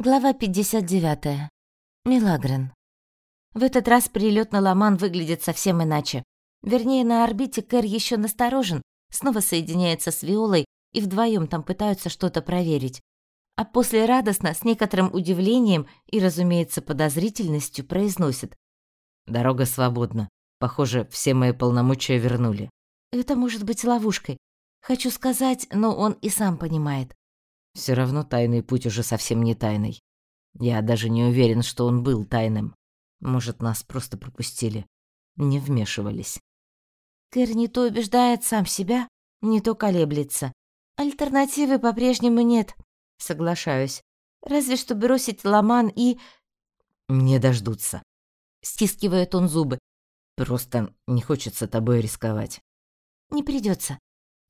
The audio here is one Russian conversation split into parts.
Глава 59. Милагрен. В этот раз прилет на Ламан выглядит совсем иначе. Вернее, на орбите Кэр еще насторожен, снова соединяется с Виолой и вдвоем там пытаются что-то проверить. А после радостно, с некоторым удивлением и, разумеется, подозрительностью произносит. «Дорога свободна. Похоже, все мои полномочия вернули». Это может быть ловушкой. Хочу сказать, но он и сам понимает. Все равно тайный путь уже совсем не тайный. Я даже не уверен, что он был тайным. Может, нас просто пропустили. Не вмешивались. Кэр не то убеждает сам себя, не то колеблется. Альтернативы по-прежнему нет. Соглашаюсь. Разве что бросить Ламан и... Не дождутся. Стискивает он зубы. Просто не хочется тобой рисковать. Не придется.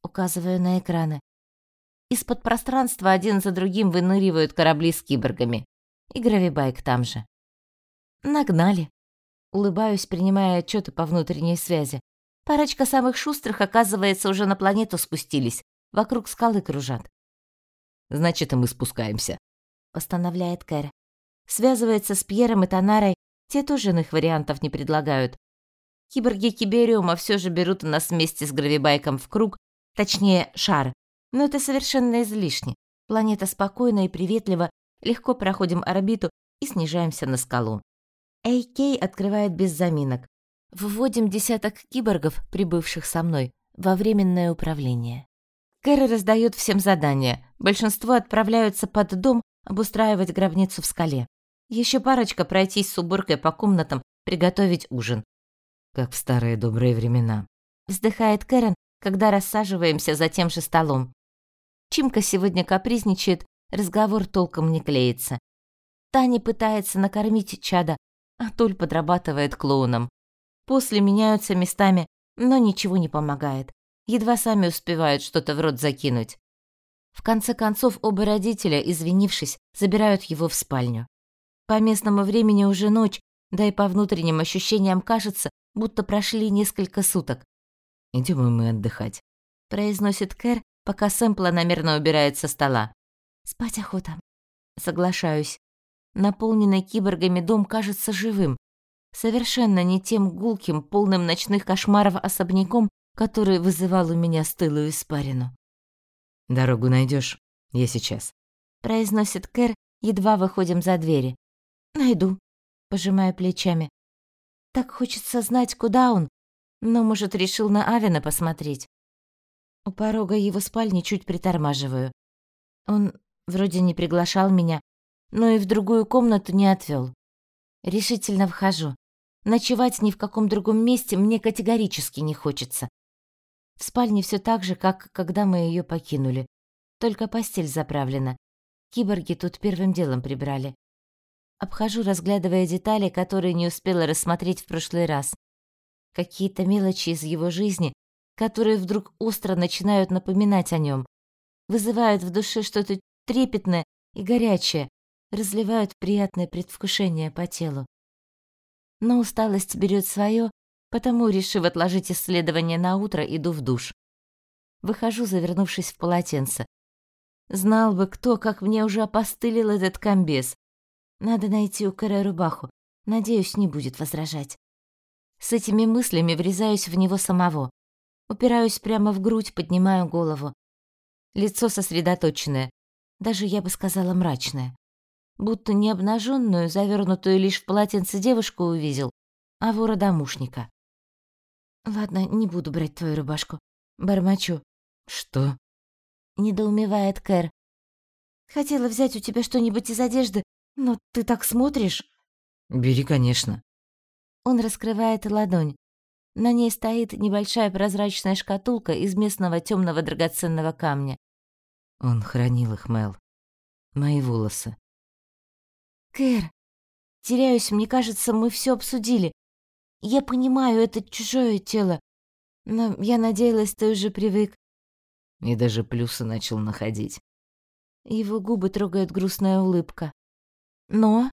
Указываю на экраны. Из-под пространства один за другим выныривают корабли с киборгами. И гравибайк там же. Нагнали. Улыбаюсь, принимая отчеты по внутренней связи. Парочка самых шустрых, оказывается, уже на планету спустились. Вокруг скалы кружат. «Значит, и мы спускаемся», — постановляет Кэр. Связывается с Пьером и Танарой, те тоже иных вариантов не предлагают. Киборги Кибериума все же берут нас вместе с гравибайком в круг, точнее, шар, но это совершенно излишне. Планета спокойна и приветлива, легко проходим орбиту и снижаемся на скалу. AK открывает без заминок. Вводим десяток киборгов, прибывших со мной, во временное управление. Кэрри раздает всем задания. Большинство отправляются под дом обустраивать гробницу в скале. Еще парочка пройтись с уборкой по комнатам, приготовить ужин. Как в старые добрые времена. Вздыхает Кэрен, когда рассаживаемся за тем же столом. Чимка сегодня капризничает, разговор толком не клеится. Таня пытается накормить чада, а Толь подрабатывает клоуном. После меняются местами, но ничего не помогает. Едва сами успевают что-то в рот закинуть. В конце концов, оба родителя, извинившись, забирают его в спальню. По местному времени уже ночь, да и по внутренним ощущениям кажется, будто прошли несколько суток. «Идем мы отдыхать», — произносит Кэр, пока Сэм планомерно убирает со стола. «Спать охота». Соглашаюсь. Наполненный киборгами дом кажется живым. Совершенно не тем гулким, полным ночных кошмаров особняком, который вызывал у меня стылую испарину. «Дорогу найдешь? Я сейчас», — произносит Кэр, едва выходим за двери. «Найду», — пожимая плечами. «Так хочется знать, куда он, но, может, решил на Авина посмотреть. У порога его спальни чуть притормаживаю. Он вроде не приглашал меня, но и в другую комнату не отвел. Решительно вхожу. Ночевать ни в каком другом месте мне категорически не хочется. В спальне все так же, как когда мы ее покинули. Только постель заправлена. Киборги тут первым делом прибрали. Обхожу, разглядывая детали, которые не успела рассмотреть в прошлый раз. Какие-то мелочи из его жизни, которые вдруг остро начинают напоминать о нем, вызывают в душе что-то трепетное и горячее, разливают приятное предвкушение по телу. Но усталость берет свое, потому, решив отложить исследование на утро, иду в душ. Выхожу, завернувшись в полотенце. Знал бы кто, как мне уже опостылил этот комбез. Надо найти у Кэрэ рубаху. Надеюсь, не будет возражать. С этими мыслями врезаюсь в него самого. Упираюсь прямо в грудь, поднимаю голову. Лицо сосредоточенное, даже я бы сказала мрачное. Будто не обнаженную, завернутую лишь в полотенце девушку увидел, а вора-домушника. «Ладно, не буду брать твою рубашку. Бормочу». «Что?» Недоумевает Кэр. «Хотела взять у тебя что-нибудь из одежды, но ты так смотришь». «Бери, конечно». Он раскрывает ладонь. На ней стоит небольшая прозрачная шкатулка из местного темного драгоценного камня. Он хранил их, Мел. Мои волосы. Кэр, теряюсь, мне кажется, мы все обсудили. Я понимаю, это чужое тело, но я надеялась, ты уже привык. И даже плюсы начал находить. Его губы трогает грустная улыбка. Но?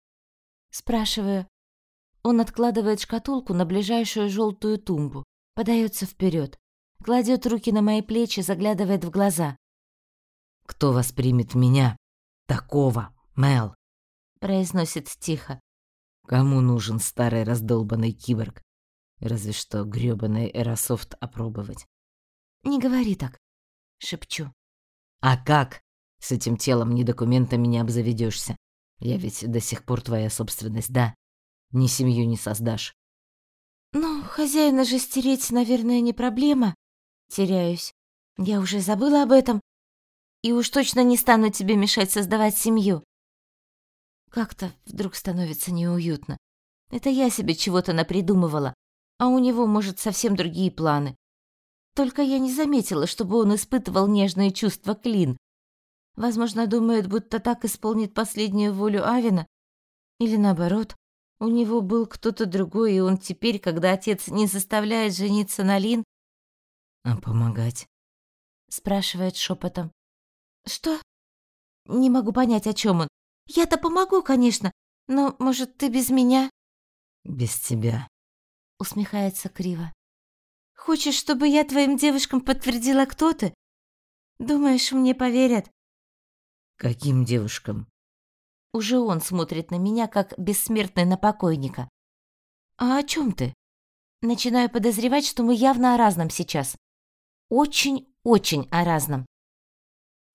Спрашиваю. Он откладывает шкатулку на ближайшую желтую тумбу, подается вперед, кладет руки на мои плечи, заглядывает в глаза. Кто воспримет меня? Такого, Мел. произносит тихо. Кому нужен старый раздолбанный киборг? Разве что грёбаный Эрософт опробовать. Не говори так, шепчу. А как? С этим телом ни документами не обзаведешься. Я ведь до сих пор твоя собственность, да? Ни семью не создашь. Ну, хозяина же стереть, наверное, не проблема. Теряюсь. Я уже забыла об этом. И уж точно не стану тебе мешать создавать семью. Как-то вдруг становится неуютно. Это я себе чего-то напридумывала, а у него, может, совсем другие планы. Только я не заметила, чтобы он испытывал нежные чувства к Лин. Возможно, думает, будто так исполнит последнюю волю Авина. Или наоборот, у него был кто-то другой, и он теперь, когда отец не заставляет жениться на Лин... «А помогать?» — спрашивает шепотом. «Что?» «Не могу понять, о чем он. Я-то помогу, конечно, но, может, ты без меня?» «Без тебя», — усмехается криво. «Хочешь, чтобы я твоим девушкам подтвердила, кто ты? Думаешь, мне поверят?» «Каким девушкам?» Уже он смотрит на меня, как бессмертный на покойника. «А о чем ты?» Начинаю подозревать, что мы явно о разном сейчас. Очень-очень о разном.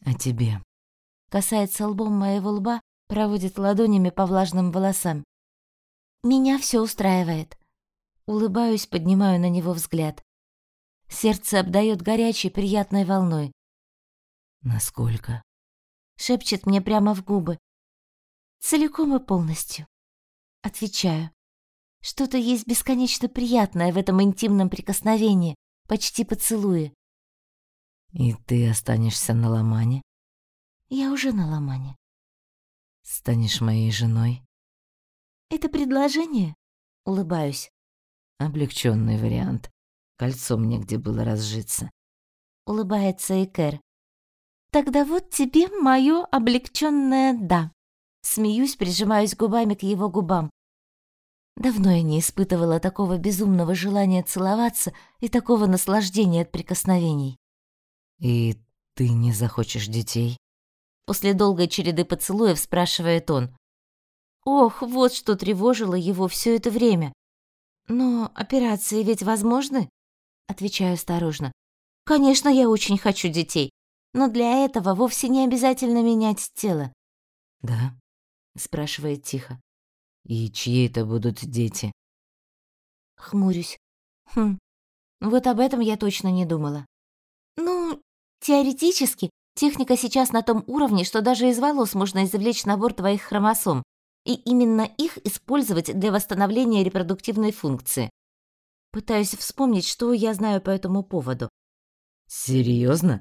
«О тебе». Касается лбом моего лба, проводит ладонями по влажным волосам. Меня все устраивает. Улыбаюсь, поднимаю на него взгляд. Сердце обдает горячей, приятной волной. «Насколько?» Шепчет мне прямо в губы, Целиком и полностью. Отвечаю. Что-то есть бесконечно приятное в этом интимном прикосновении, почти поцелуе. И ты останешься на Ломане? Я уже на Ломане. Станешь моей женой? Это предложение? Улыбаюсь. Облегченный вариант. Кольцо мне где было разжиться. Улыбается Экер. Тогда вот тебе мое облегченное «да». Смеюсь, прижимаюсь губами к его губам. Давно я не испытывала такого безумного желания целоваться и такого наслаждения от прикосновений. «И ты не захочешь детей?» После долгой череды поцелуев спрашивает он. Ох, вот что тревожило его все это время. «Но операции ведь возможны?» Отвечаю осторожно. «Конечно, я очень хочу детей, но для этого вовсе не обязательно менять тело». «Да?» Спрашивает тихо. И чьи это будут дети? Хмурюсь. Хм. Вот об этом я точно не думала. Ну, теоретически, техника сейчас на том уровне, что даже из волос можно извлечь набор твоих хромосом, и именно их использовать для восстановления репродуктивной функции. Пытаюсь вспомнить, что я знаю по этому поводу. Серьезно?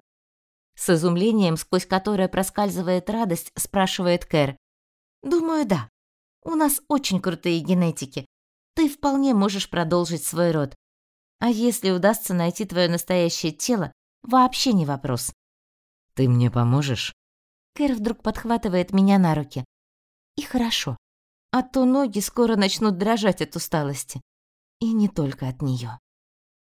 С изумлением, сквозь которое проскальзывает радость, спрашивает Кэр. Думаю, да. У нас очень крутые генетики. Ты вполне можешь продолжить свой род. А если удастся найти твое настоящее тело, вообще не вопрос. Ты мне поможешь? Кэр вдруг подхватывает меня на руки. И хорошо. А то ноги скоро начнут дрожать от усталости. И не только от нее.